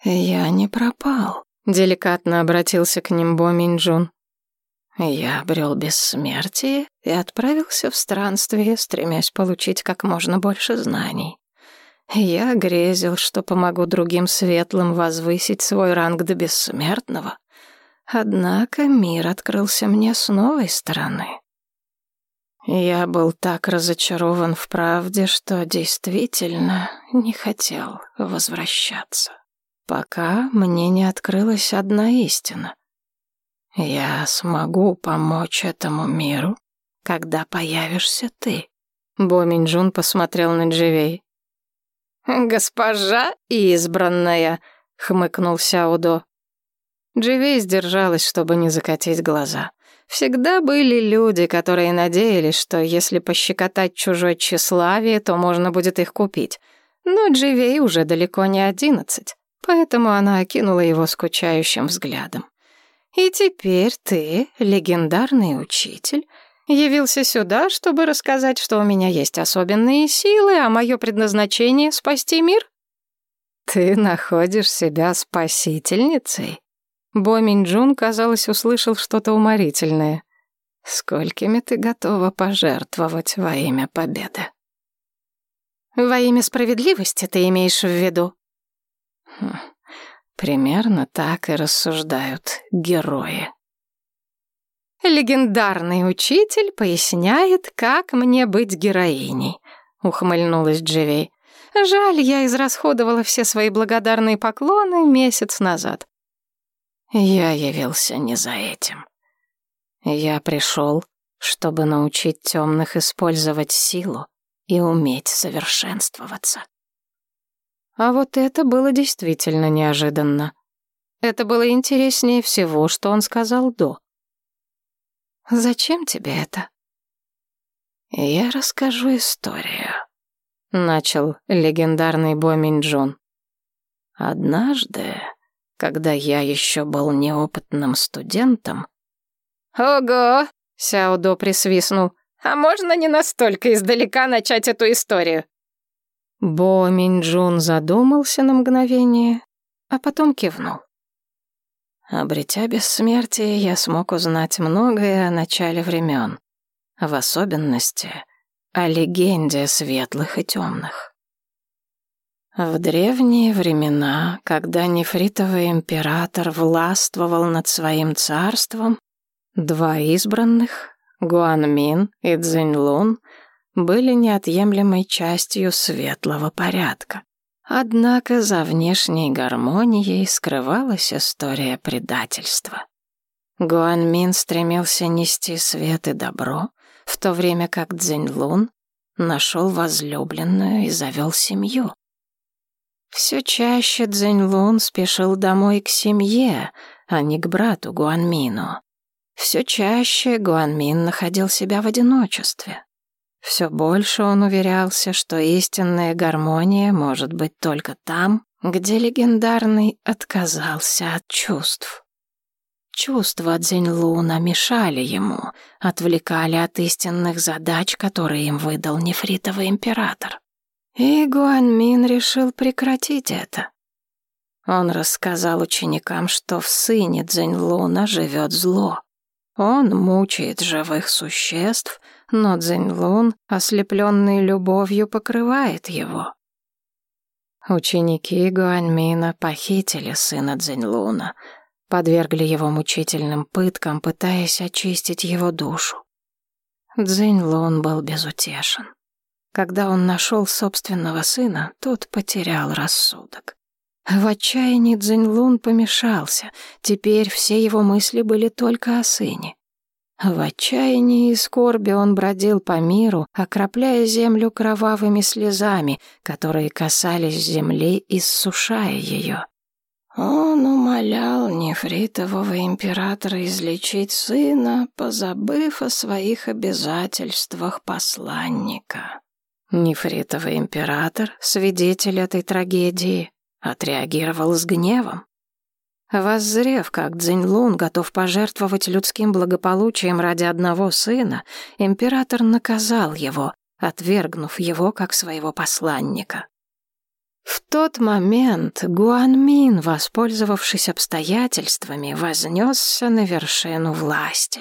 «Я не пропал», Деликатно обратился к ним Бо Минджун. Я обрел бессмертие и отправился в странствие, стремясь получить как можно больше знаний. Я грезил, что помогу другим светлым возвысить свой ранг до бессмертного. Однако мир открылся мне с новой стороны. Я был так разочарован в правде, что действительно не хотел возвращаться пока мне не открылась одна истина. Я смогу помочь этому миру, когда появишься ты. Бо Минджун посмотрел на Дживей. «Госпожа избранная», — хмыкнул Сяудо. Дживей сдержалась, чтобы не закатить глаза. Всегда были люди, которые надеялись, что если пощекотать чужое тщеславие, то можно будет их купить. Но Дживей уже далеко не одиннадцать поэтому она окинула его скучающим взглядом. «И теперь ты, легендарный учитель, явился сюда, чтобы рассказать, что у меня есть особенные силы, а мое предназначение — спасти мир?» «Ты находишь себя спасительницей?» Бо Минджун, казалось, услышал что-то уморительное. «Сколькими ты готова пожертвовать во имя победы?» «Во имя справедливости ты имеешь в виду?» Примерно так и рассуждают герои. «Легендарный учитель поясняет, как мне быть героиней», — ухмыльнулась Дживей. Жаль, я израсходовала все свои благодарные поклоны месяц назад. Я явился не за этим. Я пришел, чтобы научить темных использовать силу и уметь совершенствоваться. А вот это было действительно неожиданно. Это было интереснее всего, что он сказал до. «Зачем тебе это?» «Я расскажу историю», — начал легендарный Бо Минджун. «Однажды, когда я еще был неопытным студентом...» «Ого!» — Сяодо присвистнул. «А можно не настолько издалека начать эту историю?» Бо Минджун задумался на мгновение, а потом кивнул. Обретя бессмертие, я смог узнать многое о начале времен, в особенности о легенде светлых и темных. В древние времена, когда нефритовый император властвовал над своим царством, два избранных, Гуанмин и Цзиньлун, были неотъемлемой частью светлого порядка. Однако за внешней гармонией скрывалась история предательства. Гуанмин стремился нести свет и добро, в то время как Цзиньлун нашел возлюбленную и завел семью. Все чаще Цзиньлун спешил домой к семье, а не к брату Гуанмину. Все чаще Гуанмин находил себя в одиночестве. Все больше он уверялся, что истинная гармония может быть только там, где легендарный отказался от чувств. Чувства Цзиньлуна мешали ему, отвлекали от истинных задач, которые им выдал нефритовый император. И Гуанмин решил прекратить это. Он рассказал ученикам, что в сыне Цзиньлуна живет зло. Он мучает живых существ — но Цзиньлун, ослепленный любовью, покрывает его. Ученики Гуаньмина похитили сына Цзиньлуна, подвергли его мучительным пыткам, пытаясь очистить его душу. Цзиньлун был безутешен. Когда он нашел собственного сына, тот потерял рассудок. В отчаянии Цзиньлун помешался, теперь все его мысли были только о сыне. В отчаянии и скорби он бродил по миру, окропляя землю кровавыми слезами, которые касались земли, иссушая ее. Он умолял нефритового императора излечить сына, позабыв о своих обязательствах посланника. Нефритовый император, свидетель этой трагедии, отреагировал с гневом. Воззрев, как Цзиньлун готов пожертвовать людским благополучием ради одного сына, император наказал его, отвергнув его как своего посланника. В тот момент Гуанмин, воспользовавшись обстоятельствами, вознесся на вершину власти.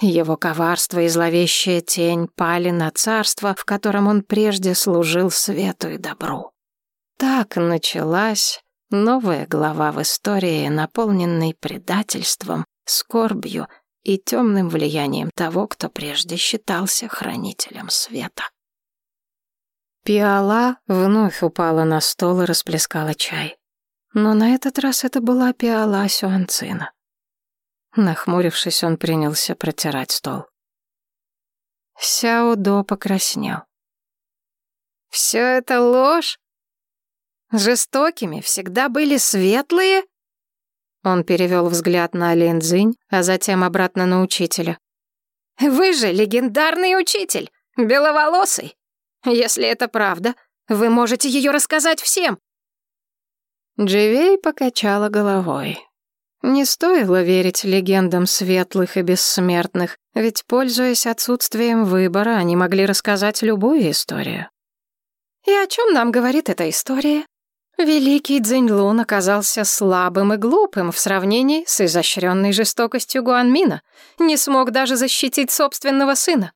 Его коварство и зловещая тень пали на царство, в котором он прежде служил свету и добру. Так началась Новая глава в истории, наполненной предательством, скорбью и темным влиянием того, кто прежде считался хранителем света. Пиала вновь упала на стол и расплескала чай. Но на этот раз это была пиала Сюанцина. Нахмурившись, он принялся протирать стол. Сяо До покраснел. «Все это ложь?» Жестокими всегда были светлые?» Он перевел взгляд на Лин Цзинь, а затем обратно на учителя. «Вы же легендарный учитель, беловолосый. Если это правда, вы можете ее рассказать всем». Дживей покачала головой. Не стоило верить легендам светлых и бессмертных, ведь, пользуясь отсутствием выбора, они могли рассказать любую историю. «И о чем нам говорит эта история?» Великий Цзиньлун оказался слабым и глупым в сравнении с изощренной жестокостью Гуанмина, не смог даже защитить собственного сына.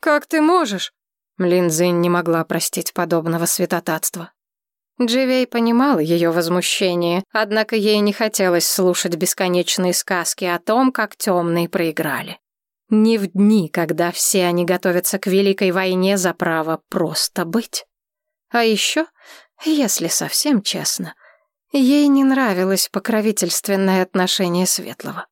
«Как ты можешь?» Лин Цзинь не могла простить подобного святотатства. Дживей понимал ее возмущение, однако ей не хотелось слушать бесконечные сказки о том, как темные проиграли. Не в дни, когда все они готовятся к великой войне за право просто быть. А еще, если совсем честно, ей не нравилось покровительственное отношение Светлого.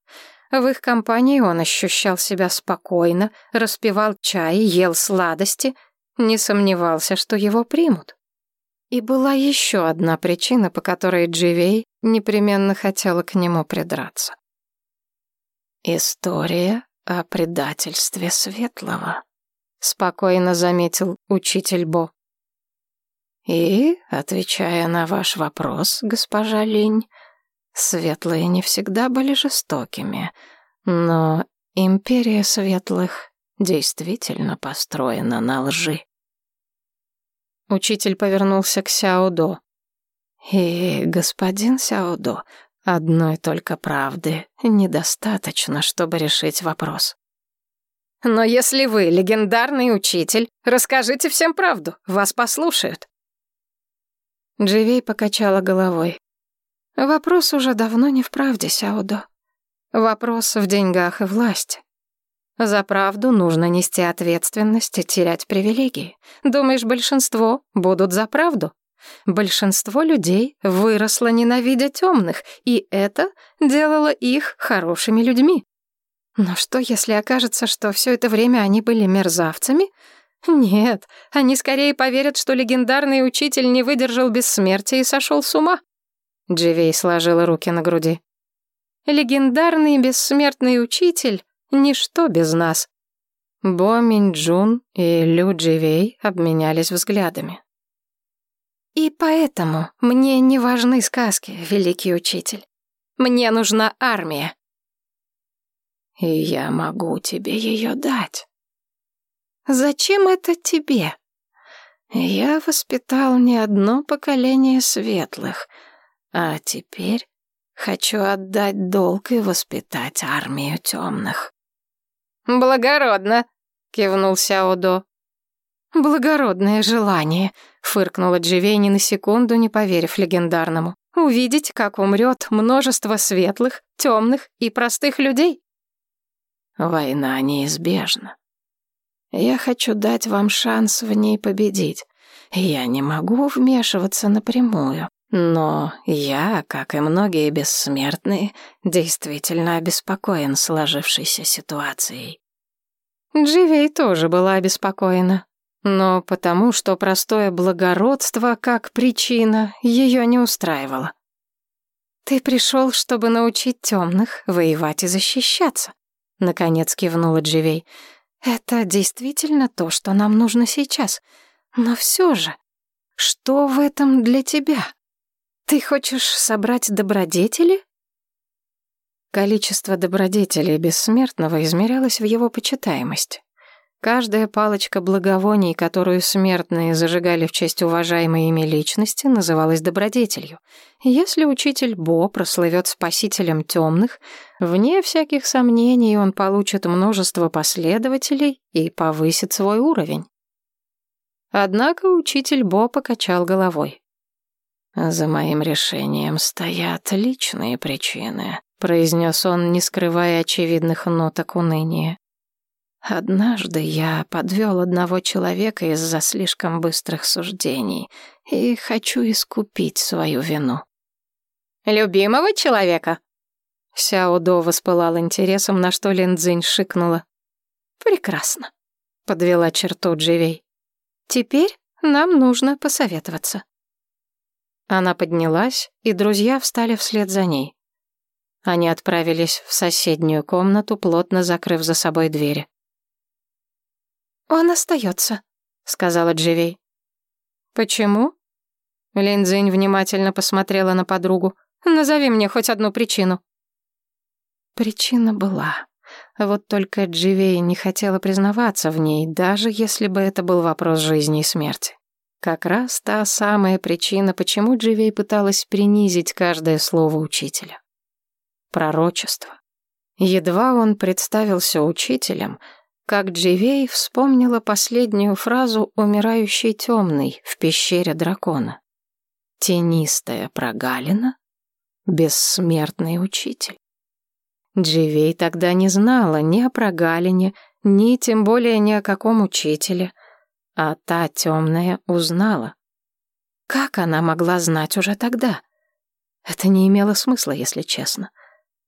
В их компании он ощущал себя спокойно, распивал чай, ел сладости, не сомневался, что его примут. И была еще одна причина, по которой Дживей непременно хотела к нему придраться. «История о предательстве Светлого», — спокойно заметил учитель Бо. «И, отвечая на ваш вопрос, госпожа Линь, светлые не всегда были жестокими, но империя светлых действительно построена на лжи». Учитель повернулся к Сяодо. «И, господин Сяодо, одной только правды недостаточно, чтобы решить вопрос». «Но если вы легендарный учитель, расскажите всем правду, вас послушают». Дживей покачала головой. «Вопрос уже давно не в правде, Сяодо. Вопрос в деньгах и власти. За правду нужно нести ответственность и терять привилегии. Думаешь, большинство будут за правду? Большинство людей выросло ненавидя темных, и это делало их хорошими людьми. Но что, если окажется, что все это время они были мерзавцами? Нет, они скорее поверят, что легендарный учитель не выдержал бессмертия и сошел с ума. Дживей сложила руки на груди. Легендарный бессмертный учитель Ничто без нас. Бо Минджун и Лю Дживей обменялись взглядами. И поэтому мне не важны сказки, великий учитель. Мне нужна армия. И я могу тебе ее дать. Зачем это тебе? Я воспитал не одно поколение светлых, а теперь хочу отдать долг и воспитать армию темных. «Благородно», — кивнул Сяодо. «Благородное желание», — фыркнула Дживей на секунду, не поверив легендарному. «Увидеть, как умрет множество светлых, темных и простых людей». «Война неизбежна. Я хочу дать вам шанс в ней победить. Я не могу вмешиваться напрямую, но я, как и многие бессмертные, действительно обеспокоен сложившейся ситуацией. Дживей тоже была обеспокоена, но потому, что простое благородство как причина ее не устраивало. «Ты пришел, чтобы научить темных воевать и защищаться», — наконец кивнула Дживей. «Это действительно то, что нам нужно сейчас. Но все же, что в этом для тебя?» «Ты хочешь собрать добродетели?» Количество добродетелей бессмертного измерялось в его почитаемости. Каждая палочка благовоний, которую смертные зажигали в честь уважаемой ими личности, называлась добродетелью. Если учитель Бо прослывет спасителем темных, вне всяких сомнений он получит множество последователей и повысит свой уровень. Однако учитель Бо покачал головой. «За моим решением стоят личные причины», — произнес он, не скрывая очевидных ноток уныния. «Однажды я подвел одного человека из-за слишком быстрых суждений и хочу искупить свою вину». «Любимого человека?» Сяо До воспылал интересом, на что Лин Цзинь шикнула. «Прекрасно», — подвела черту Дживей. «Теперь нам нужно посоветоваться». Она поднялась, и друзья встали вслед за ней. Они отправились в соседнюю комнату, плотно закрыв за собой двери. «Он остается», — сказала Дживей. «Почему?» Линдзинь внимательно посмотрела на подругу. «Назови мне хоть одну причину». Причина была. Вот только Дживей не хотела признаваться в ней, даже если бы это был вопрос жизни и смерти. Как раз та самая причина, почему Дживей пыталась принизить каждое слово учителя. Пророчество. Едва он представился учителем, как Дживей вспомнила последнюю фразу умирающей темной в пещере дракона. «Тенистая прогалина, бессмертный учитель». Дживей тогда не знала ни о прогалине, ни тем более ни о каком учителе — а та темная узнала. Как она могла знать уже тогда? Это не имело смысла, если честно.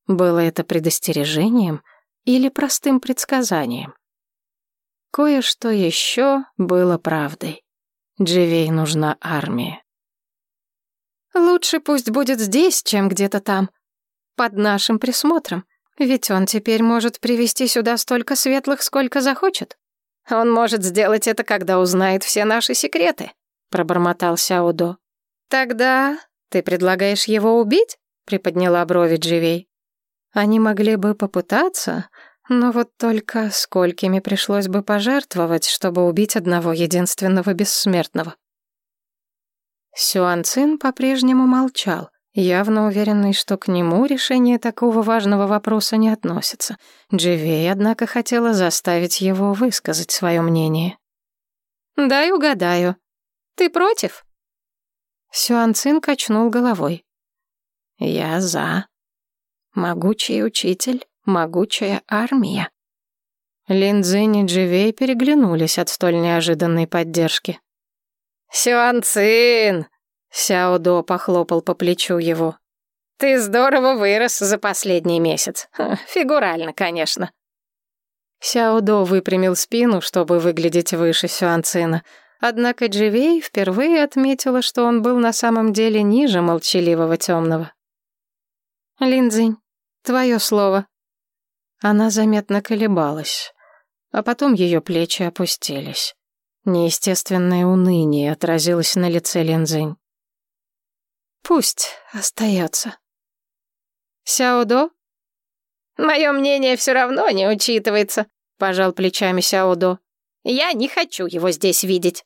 Было это предостережением или простым предсказанием? Кое-что еще было правдой. Дживей нужна армия. Лучше пусть будет здесь, чем где-то там. Под нашим присмотром. Ведь он теперь может привести сюда столько светлых, сколько захочет. Он может сделать это, когда узнает все наши секреты, пробормотал Сяудо. Тогда ты предлагаешь его убить? приподняла брови Дживей. Они могли бы попытаться, но вот только сколькими пришлось бы пожертвовать, чтобы убить одного единственного бессмертного. Сюан Цин по-прежнему молчал, явно уверенный, что к нему решение такого важного вопроса не относится. Дживей, однако, хотела заставить его высказать свое мнение. «Дай угадаю. Ты против?» Сюан Цин качнул головой. «Я за. Могучий учитель могучая армия. Линдзинь и Дживей переглянулись от столь неожиданной поддержки. «Сюан Цин!» — Сяо До похлопал по плечу его. «Ты здорово вырос за последний месяц. Фигурально, конечно». Сяо До выпрямил спину, чтобы выглядеть выше Сюан Цина. Однако Дживей впервые отметила, что он был на самом деле ниже молчаливого темного. «Линдзинь, твое слово», она заметно колебалась, а потом ее плечи опустились. Неестественное уныние отразилось на лице Лензинь. «Пусть остается». «Сяодо?» «Мое мнение все равно не учитывается», — пожал плечами Сяодо. «Я не хочу его здесь видеть».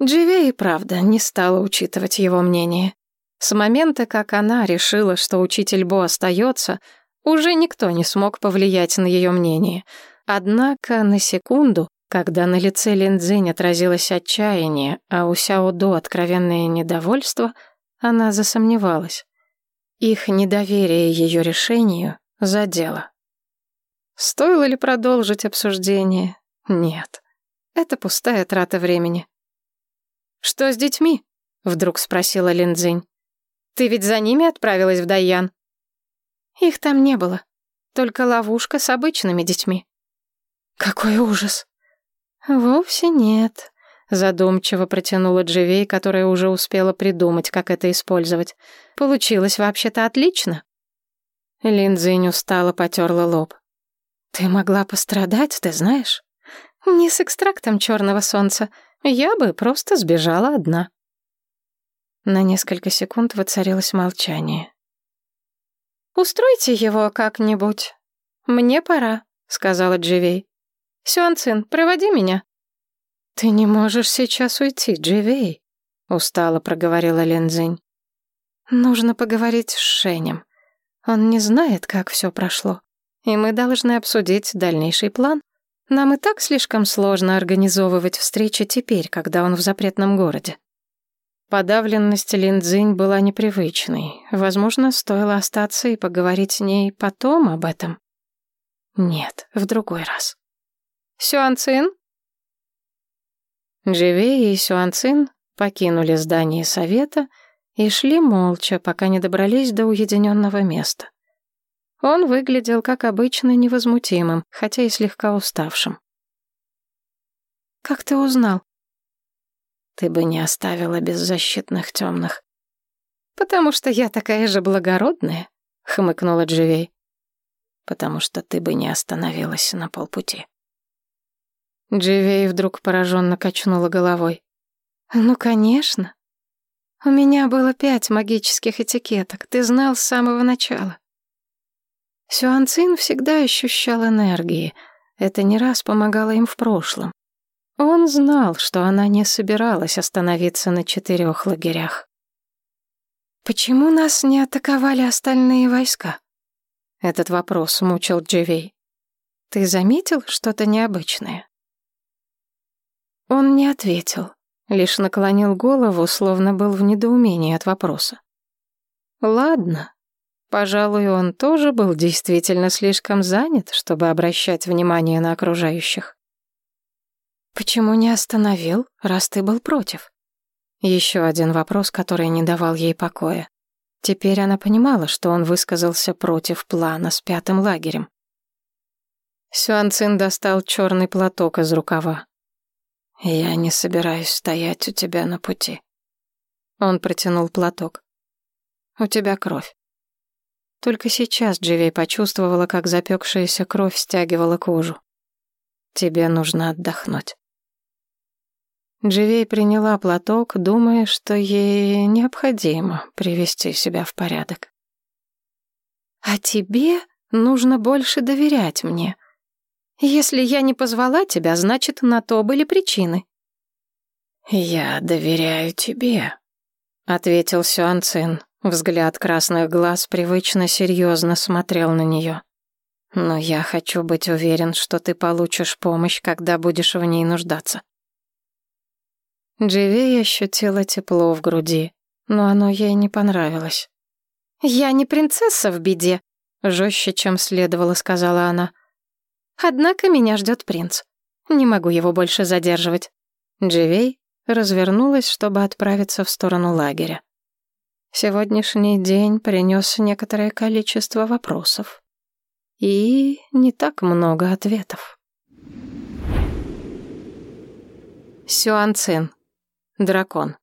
Дживей, правда, не стала учитывать его мнение. С момента, как она решила, что учитель Бо остается, уже никто не смог повлиять на ее мнение. Однако на секунду, когда на лице Линдзинь отразилось отчаяние, а у Сяо До откровенное недовольство, она засомневалась. Их недоверие ее решению задело. Стоило ли продолжить обсуждение? Нет. Это пустая трата времени. «Что с детьми?» — вдруг спросила Линдзинь. «Ты ведь за ними отправилась в Дайян?» Их там не было. Только ловушка с обычными детьми. Какой ужас. Вовсе нет. Задумчиво протянула Дживей, которая уже успела придумать, как это использовать. Получилось вообще-то отлично. Линдзинь устало потерла лоб. Ты могла пострадать, ты знаешь? Не с экстрактом черного солнца. Я бы просто сбежала одна. На несколько секунд воцарилось молчание. «Устройте его как-нибудь. Мне пора», — сказала Дживей. «Сюанцин, проводи меня». «Ты не можешь сейчас уйти, Дживей», — устало проговорила Лензинь. «Нужно поговорить с Шенем. Он не знает, как все прошло, и мы должны обсудить дальнейший план. Нам и так слишком сложно организовывать встречи теперь, когда он в запретном городе». Подавленность Линдзинь была непривычной. Возможно, стоило остаться и поговорить с ней потом об этом. Нет, в другой раз. Сюанцин? Дживей и Сюанцин покинули здание совета и шли молча, пока не добрались до уединенного места. Он выглядел, как обычно, невозмутимым, хотя и слегка уставшим. «Как ты узнал?» Ты бы не оставила беззащитных темных. «Потому что я такая же благородная», — хмыкнула Дживей. «Потому что ты бы не остановилась на полпути». Дживей вдруг пораженно качнула головой. «Ну, конечно. У меня было пять магических этикеток, ты знал с самого начала». Сюанцин всегда ощущал энергии. Это не раз помогало им в прошлом. Он знал, что она не собиралась остановиться на четырех лагерях. «Почему нас не атаковали остальные войска?» Этот вопрос мучил Дживей. «Ты заметил что-то необычное?» Он не ответил, лишь наклонил голову, словно был в недоумении от вопроса. «Ладно». Пожалуй, он тоже был действительно слишком занят, чтобы обращать внимание на окружающих. «Почему не остановил, раз ты был против?» Еще один вопрос, который не давал ей покоя. Теперь она понимала, что он высказался против плана с пятым лагерем. Сюанцин достал черный платок из рукава. «Я не собираюсь стоять у тебя на пути». Он протянул платок. «У тебя кровь». Только сейчас Дживей почувствовала, как запекшаяся кровь стягивала кожу. «Тебе нужно отдохнуть». Дживей приняла платок, думая, что ей необходимо привести себя в порядок. «А тебе нужно больше доверять мне», если я не позвала тебя, значит, на то были причины. Я доверяю тебе, ответил Сюанцин. Взгляд красных глаз привычно серьезно смотрел на нее. Но я хочу быть уверен, что ты получишь помощь, когда будешь в ней нуждаться. Дживей ощутила тепло в груди, но оно ей не понравилось. «Я не принцесса в беде», — жестче, чем следовало, сказала она. Однако меня ждет принц. Не могу его больше задерживать. Дживей развернулась, чтобы отправиться в сторону лагеря. Сегодняшний день принес некоторое количество вопросов. И не так много ответов. Сюанцин. Дракон.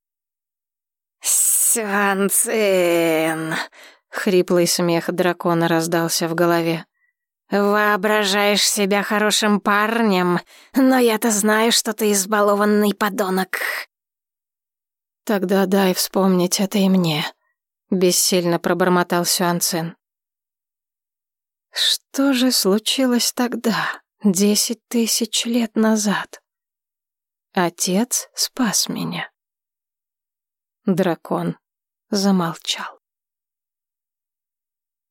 «Сюанцин!» — хриплый смех дракона раздался в голове. «Воображаешь себя хорошим парнем, но я-то знаю, что ты избалованный подонок». «Тогда дай вспомнить это и мне», — бессильно пробормотал Сюанцин. «Что же случилось тогда, десять тысяч лет назад? Отец спас меня». Дракон замолчал.